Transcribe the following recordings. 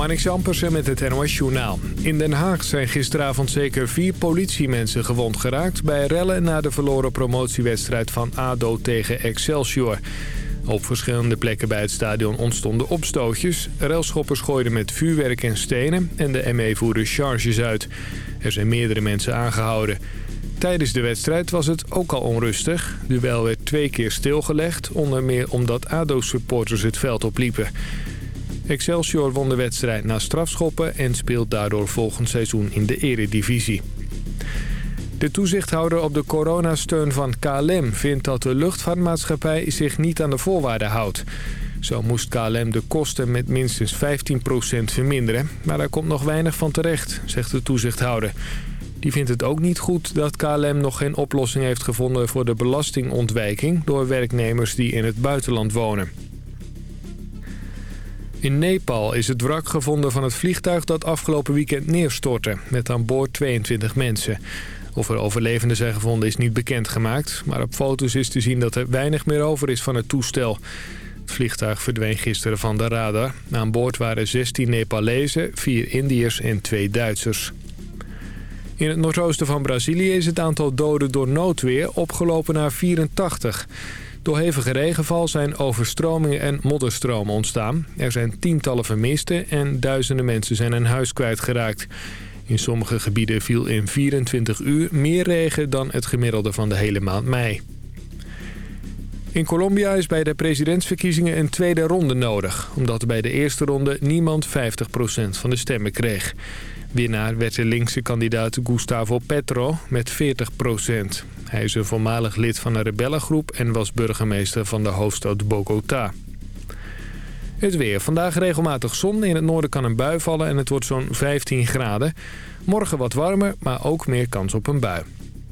Marnix Ampersen met het NOS Journaal. In Den Haag zijn gisteravond zeker vier politiemensen gewond geraakt... bij rellen na de verloren promotiewedstrijd van ADO tegen Excelsior. Op verschillende plekken bij het stadion ontstonden opstootjes. Relschoppers gooiden met vuurwerk en stenen en de ME voerde charges uit. Er zijn meerdere mensen aangehouden. Tijdens de wedstrijd was het ook al onrustig. Duel werd twee keer stilgelegd, onder meer omdat ADO-supporters het veld opliepen. Excelsior won de wedstrijd na strafschoppen en speelt daardoor volgend seizoen in de eredivisie. De toezichthouder op de coronasteun van KLM vindt dat de luchtvaartmaatschappij zich niet aan de voorwaarden houdt. Zo moest KLM de kosten met minstens 15% verminderen, maar daar komt nog weinig van terecht, zegt de toezichthouder. Die vindt het ook niet goed dat KLM nog geen oplossing heeft gevonden voor de belastingontwijking door werknemers die in het buitenland wonen. In Nepal is het wrak gevonden van het vliegtuig dat afgelopen weekend neerstortte, met aan boord 22 mensen. Of er overlevenden zijn gevonden is niet bekendgemaakt, maar op foto's is te zien dat er weinig meer over is van het toestel. Het vliegtuig verdween gisteren van de radar. Aan boord waren 16 Nepalezen, 4 Indiërs en 2 Duitsers. In het noordoosten van Brazilië is het aantal doden door noodweer opgelopen naar 84. Door hevige regenval zijn overstromingen en modderstromen ontstaan. Er zijn tientallen vermisten en duizenden mensen zijn een huis kwijtgeraakt. In sommige gebieden viel in 24 uur meer regen dan het gemiddelde van de hele maand mei. In Colombia is bij de presidentsverkiezingen een tweede ronde nodig... omdat bij de eerste ronde niemand 50% van de stemmen kreeg. Winnaar werd de linkse kandidaat Gustavo Petro met 40% Hij is een voormalig lid van een rebellengroep en was burgemeester van de hoofdstad Bogota. Het weer. Vandaag regelmatig zon. In het noorden kan een bui vallen en het wordt zo'n 15 graden. Morgen wat warmer, maar ook meer kans op een bui.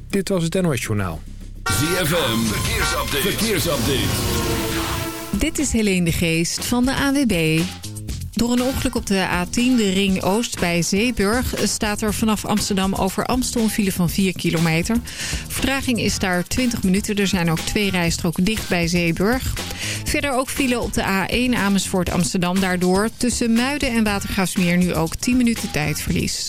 Dit was het NOS Journaal. ZFM. Verkeersupdate. Verkeersupdate. Dit is Helene de Geest van de AWB. Door een ongeluk op de A10, de Ring Oost bij Zeeburg... staat er vanaf Amsterdam over Amstel een file van 4 kilometer. Vertraging is daar 20 minuten. Er zijn ook twee rijstroken dicht bij Zeeburg. Verder ook file op de A1 Amersfoort Amsterdam. Daardoor tussen Muiden en Watergraafsmeer nu ook 10 minuten tijdverlies.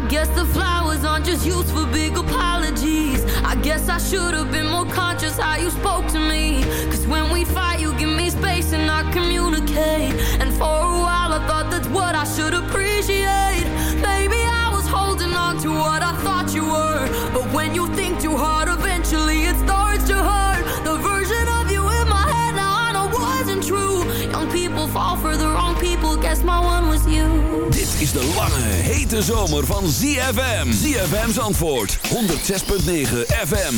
I guess the flowers aren't just used for big apologies. I guess I should have been more conscious how you spoke to me. Cause when we fight you give me space and I communicate. And for a while I thought that's what I should appreciate is de lange, hete zomer van ZFM. ZFM's antwoord, 106.9 FM.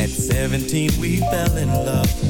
At 17 we fell in love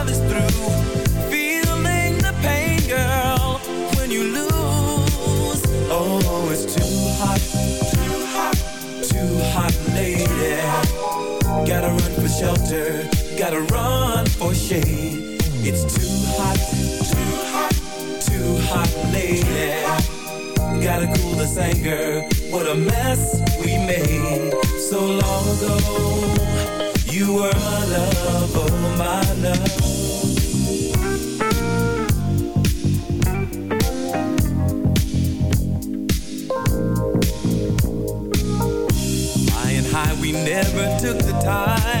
Gotta run for shade. It's too hot, too hot, too hot, lady. Gotta cool this anger. What a mess we made so long ago. You were my love, oh my love. Flying high, we never took the time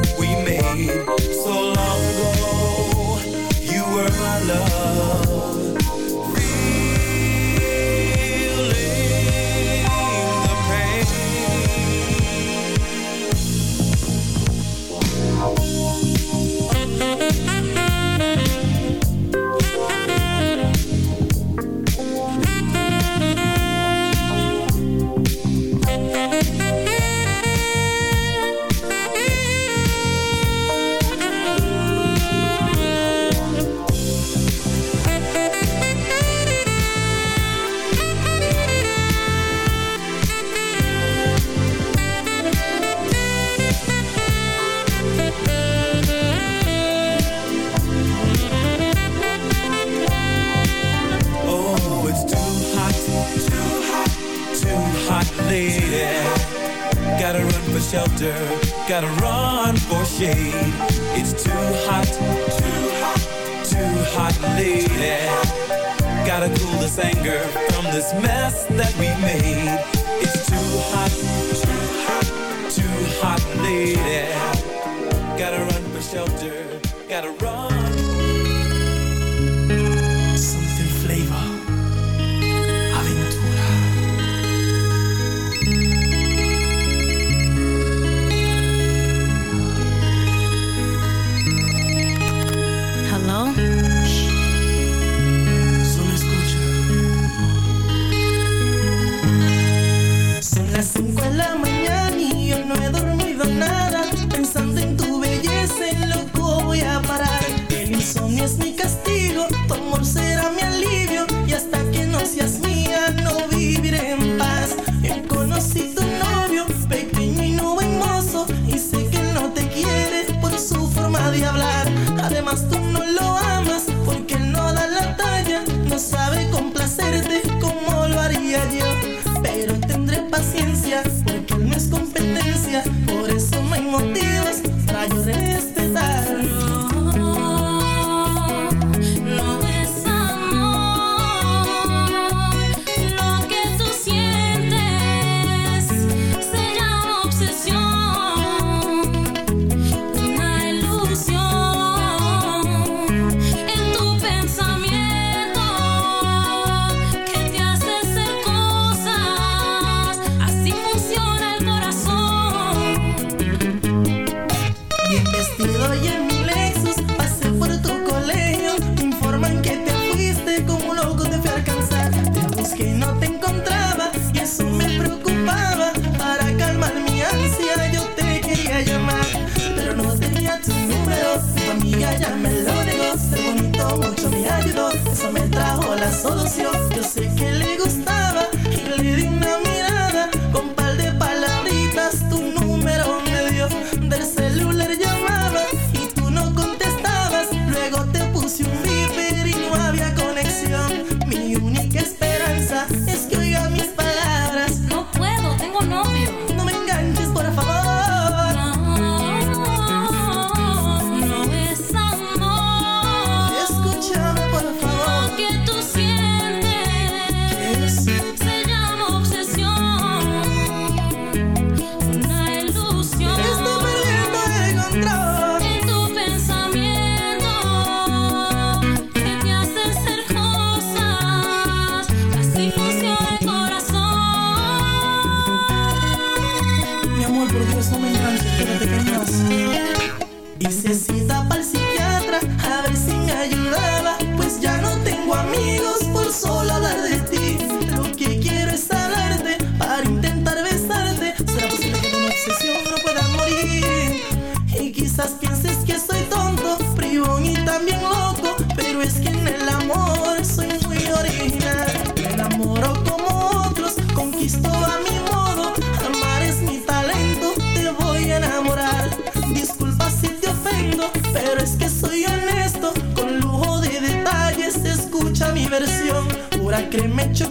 es mi castigo, tu amor será mi alivio y hasta que no seas mía no viviré en paz. Yo conocí tu novio, pequeño y no buen mozo, y sé que no te quiere por su forma de hablar. Además créeme, yo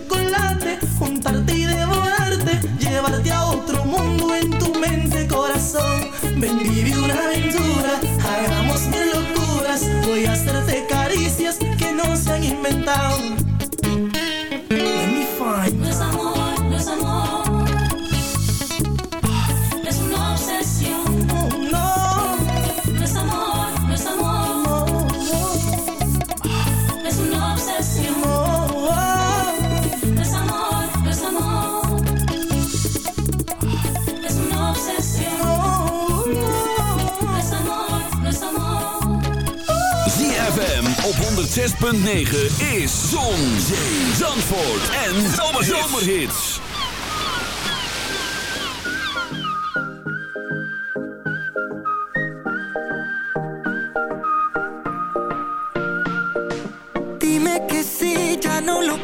106.9 is Zon, Zandvoort en Zomerhits. Dime que si ya no lo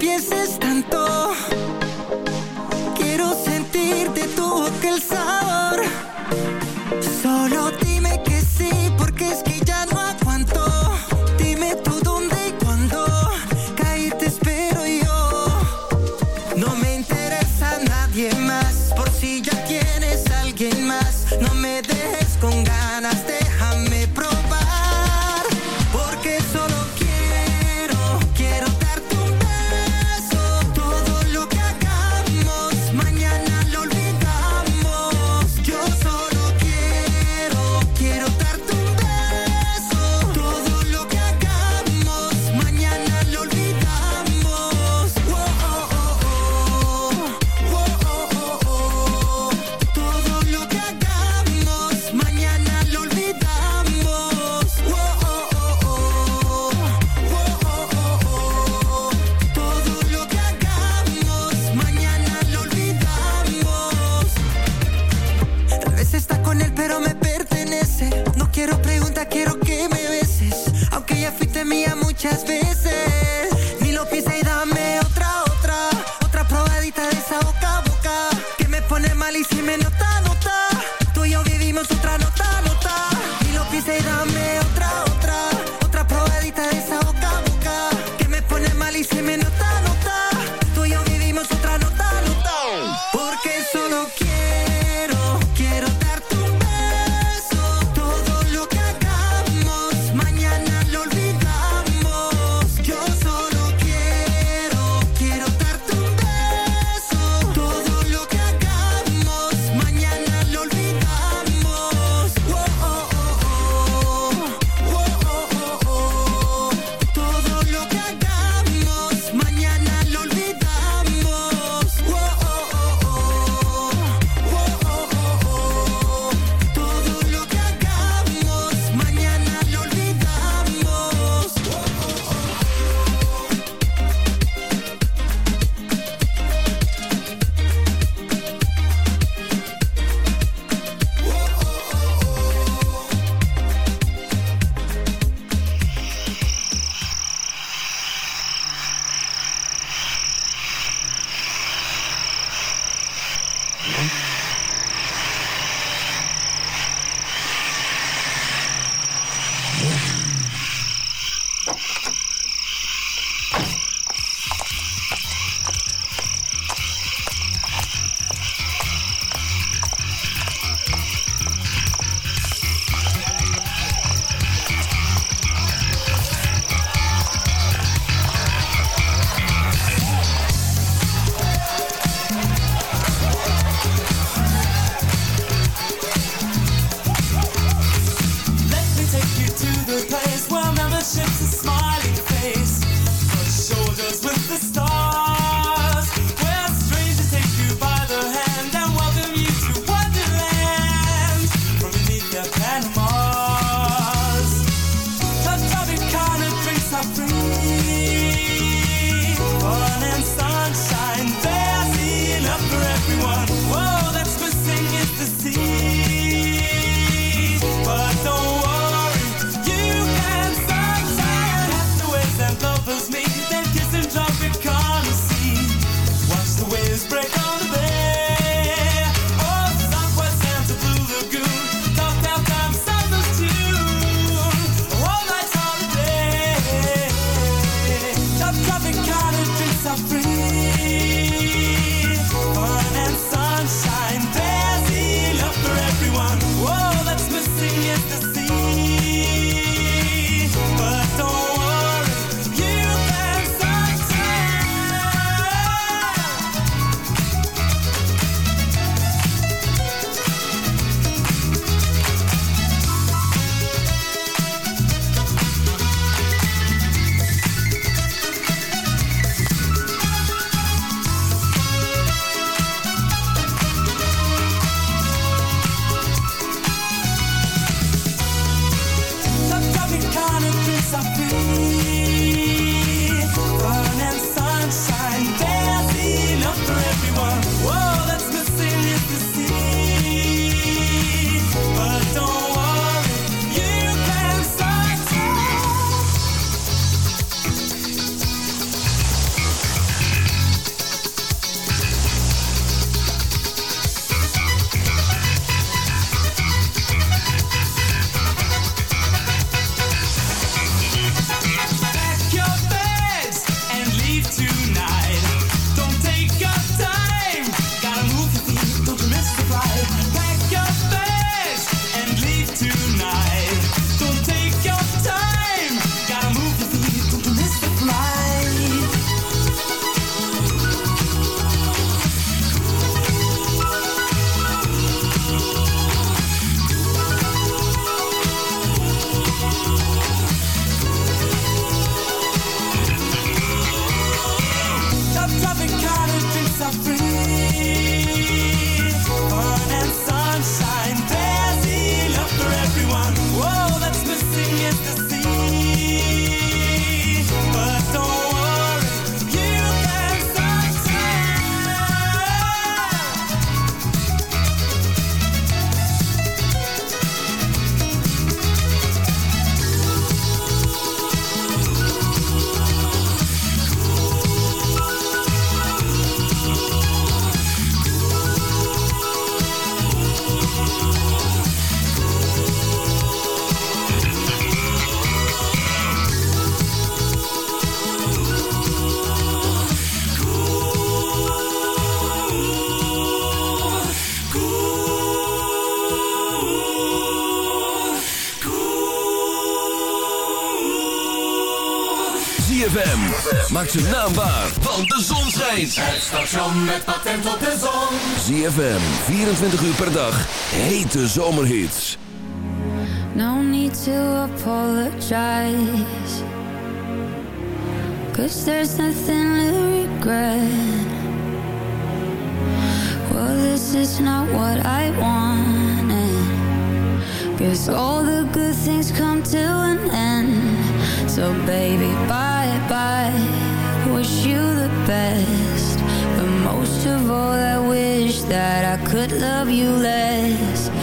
tijd. Het station met patent op de zon. ZFM, 24 uur per dag. Hete zomerhits. No need to apologize. Cause there's nothing to regret. Well, this is not what I wanted. Cause all the good things come to an end. So baby, bye bye. Wish you best. But most of all I wish that I could love you less.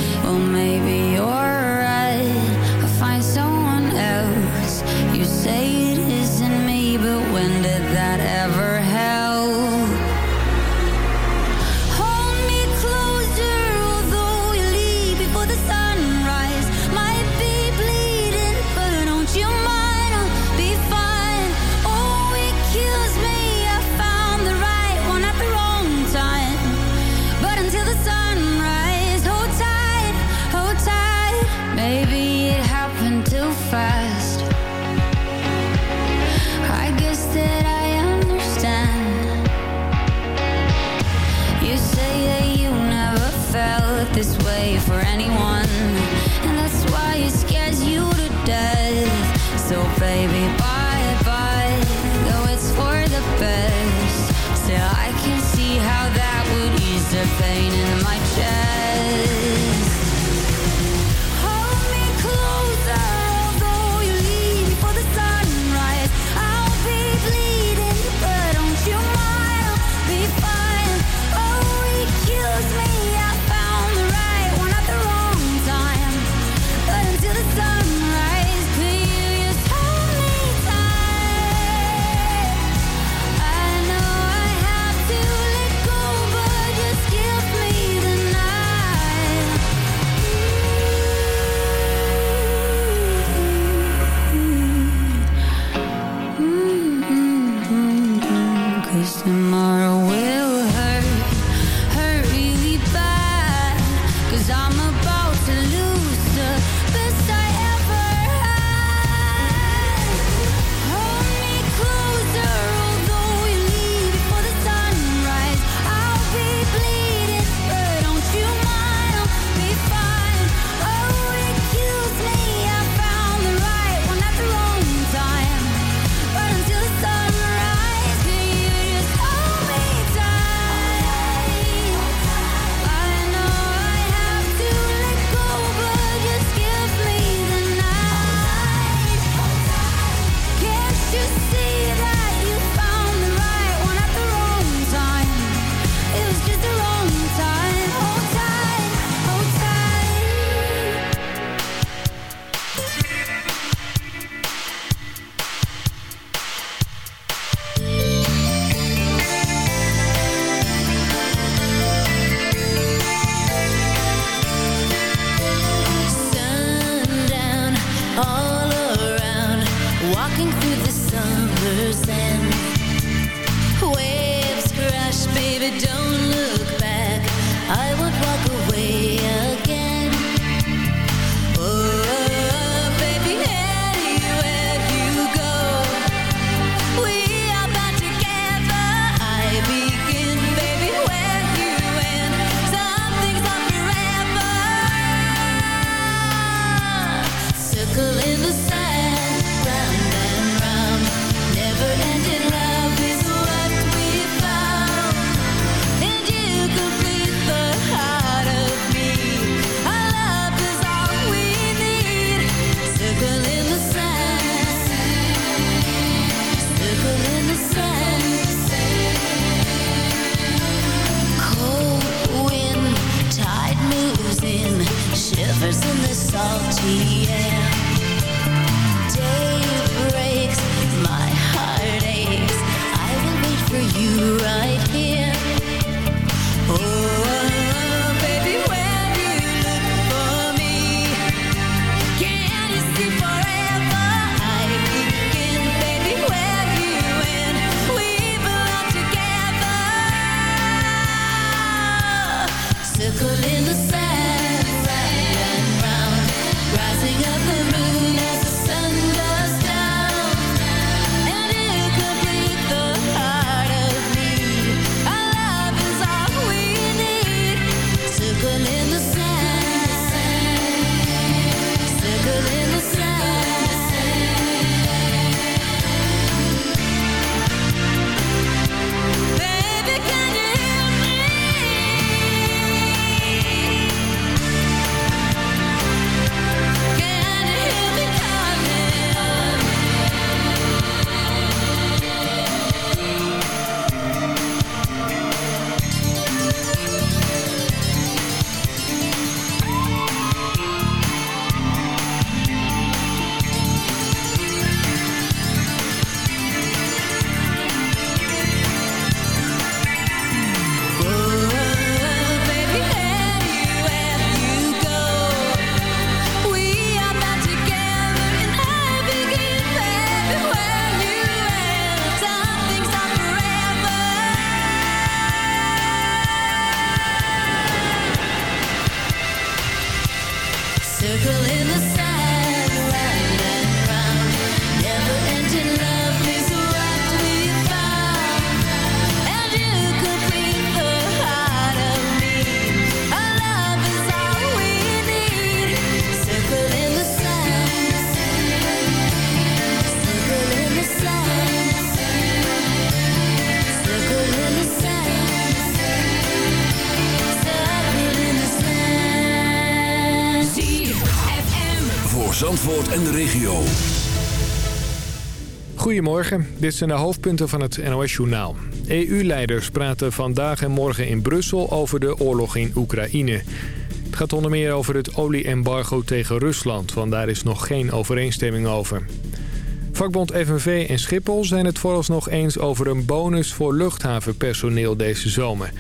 shivers in the salty air. Day breaks, my heart aches. I will wait for you right Goedemorgen, dit zijn de hoofdpunten van het NOS-journaal. EU-leiders praten vandaag en morgen in Brussel over de oorlog in Oekraïne. Het gaat onder meer over het olie-embargo tegen Rusland, want daar is nog geen overeenstemming over. Vakbond FNV en Schiphol zijn het vooralsnog eens over een bonus voor luchthavenpersoneel deze zomer.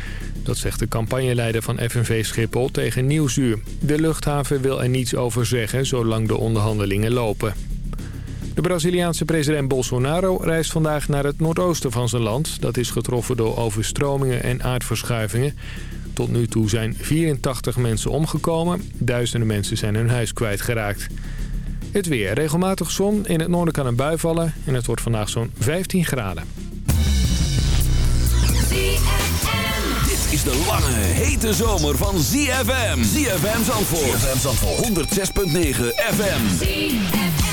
Dat zegt de campagneleider van FNV Schiphol tegen Nieuwsuur. De luchthaven wil er niets over zeggen zolang de onderhandelingen lopen. De Braziliaanse president Bolsonaro reist vandaag naar het noordoosten van zijn land. Dat is getroffen door overstromingen en aardverschuivingen. Tot nu toe zijn 84 mensen omgekomen. Duizenden mensen zijn hun huis kwijtgeraakt. Het weer. Regelmatig zon. In het noorden kan een bui vallen. En het wordt vandaag zo'n 15 graden. Dit is de lange, hete zomer van ZFM. ZFM Zandvoort. ZFM Zandvoort. 106.9 FM. Ooh,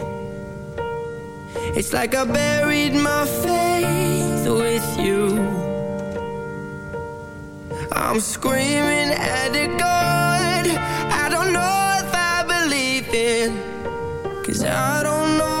It's like I buried my faith with you. I'm screaming at a God. I don't know if I believe in Cause I don't know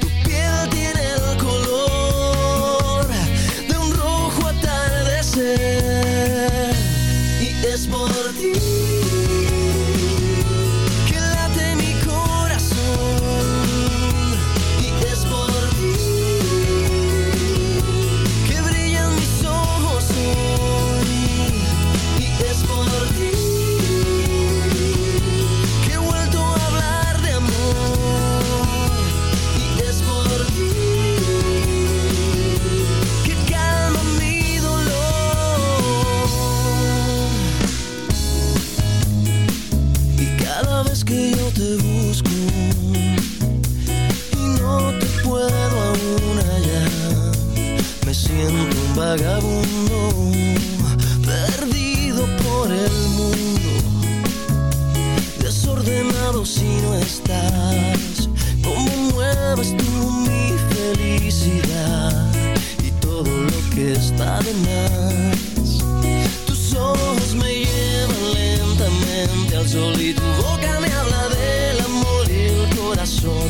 Tus ojos me llevan lentamente al sol y tu boca me habla del amor y el corazón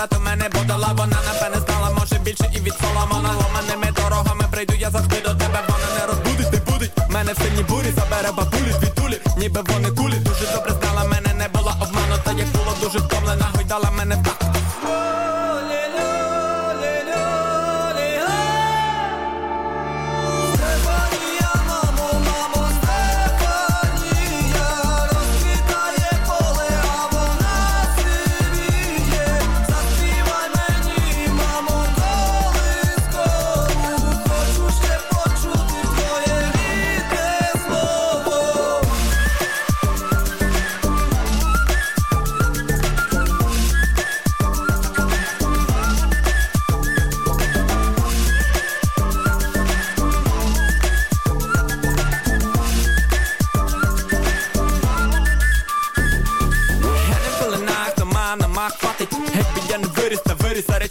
забрати мене подала. Вона напевне знала, може більше і від слова вона ломаними дорогами прийду, я завжди до тебе, вона не розбудить, не будить. Мене в сильній бурі забере бабулі, звідтулі, ніби вони кулі. Дуже добре знала, мене не була обманута, як було дуже втомлена, гойдала мене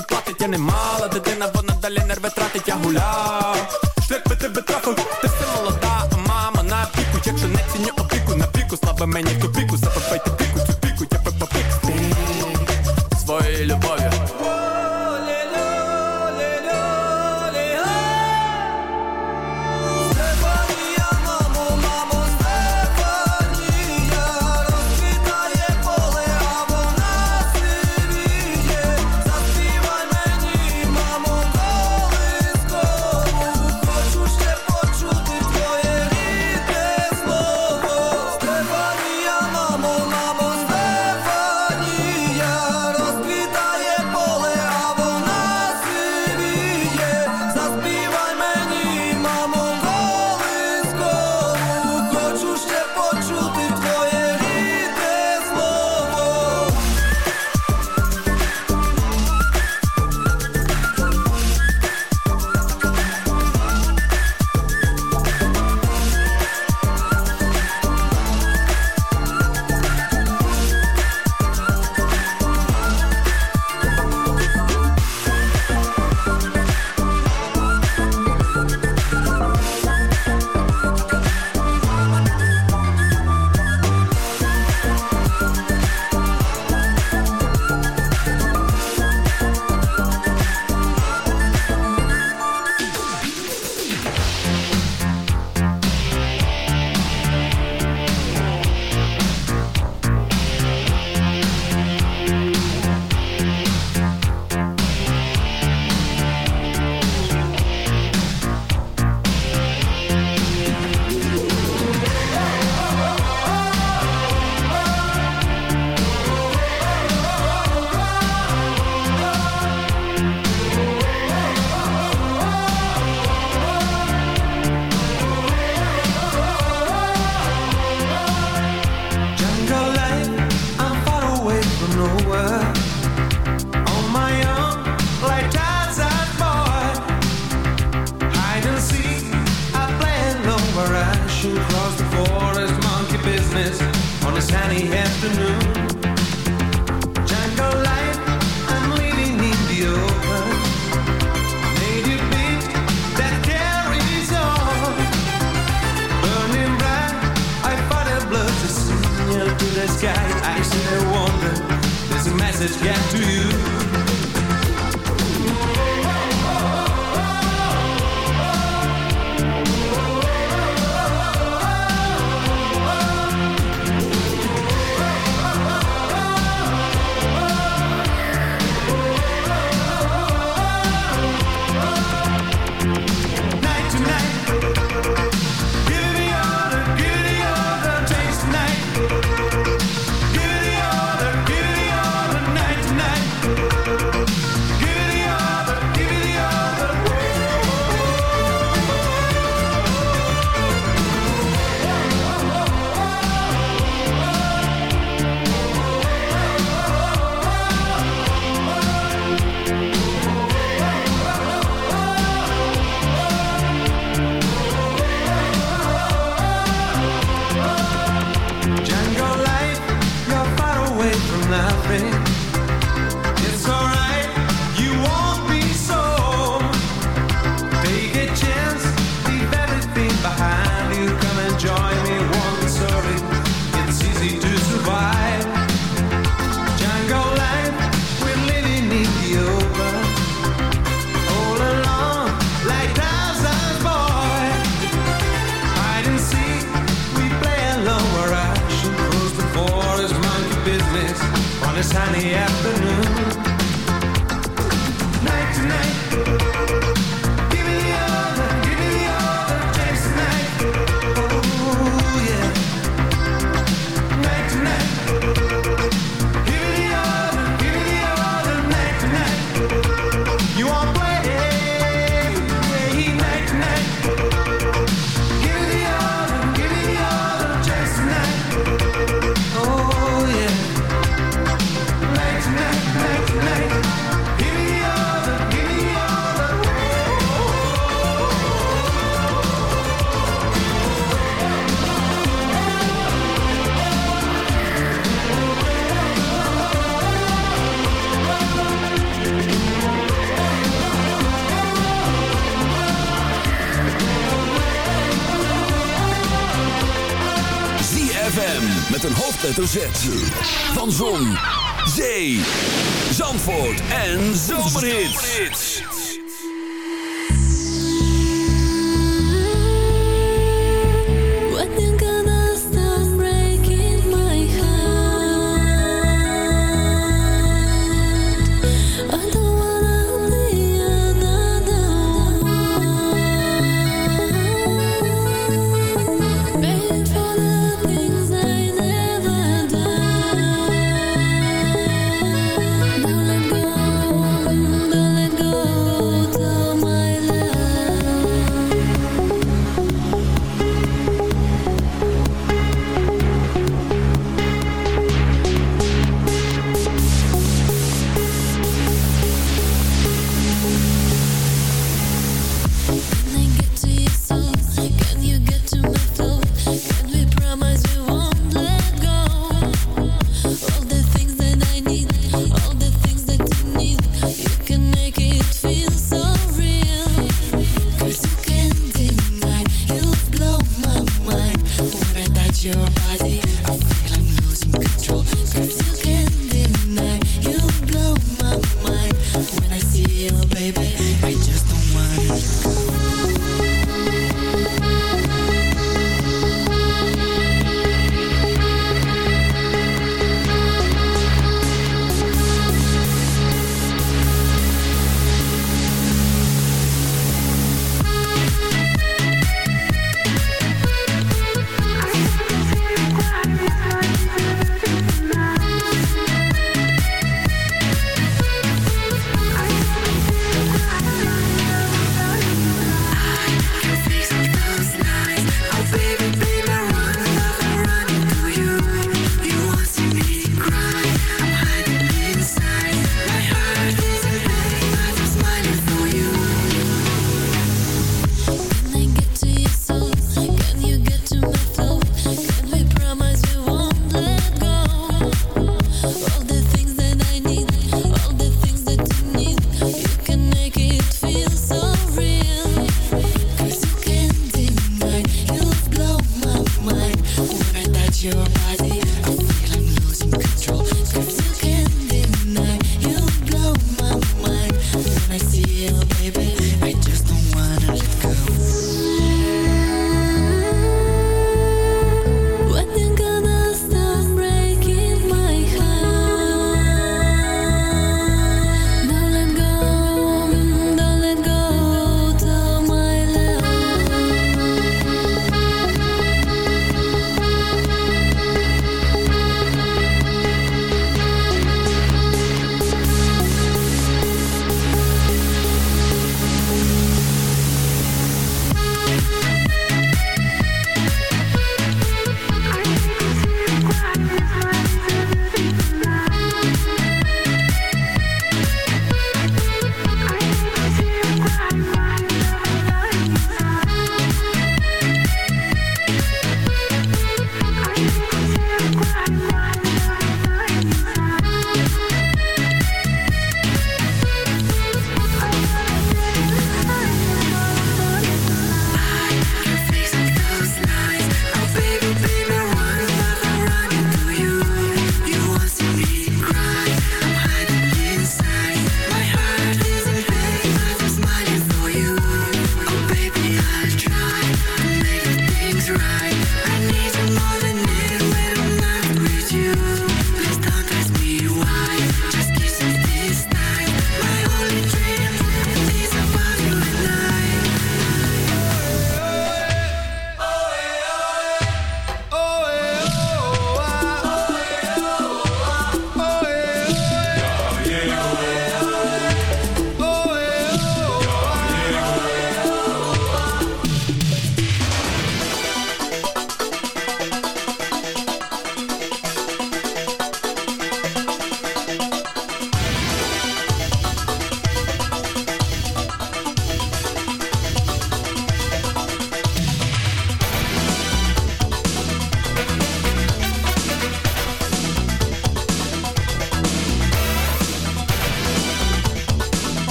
Ze plaat het, ja neem maar, dat in van het alleen naar betraat het, ja hoela. Slip het te betraffen.